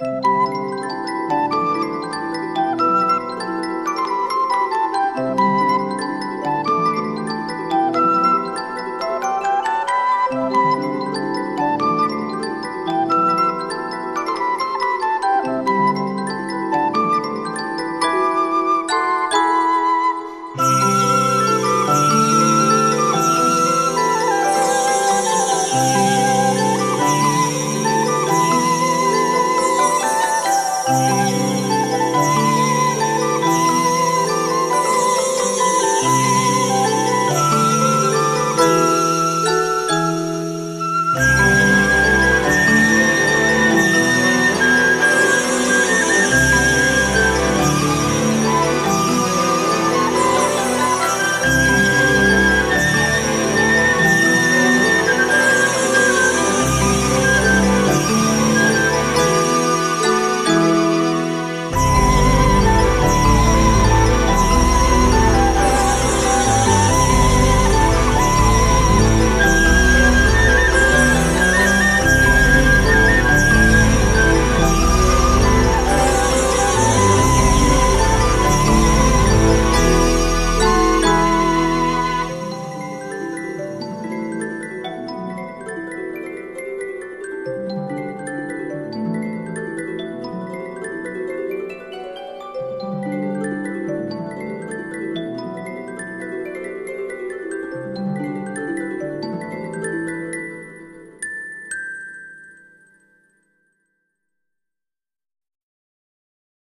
Música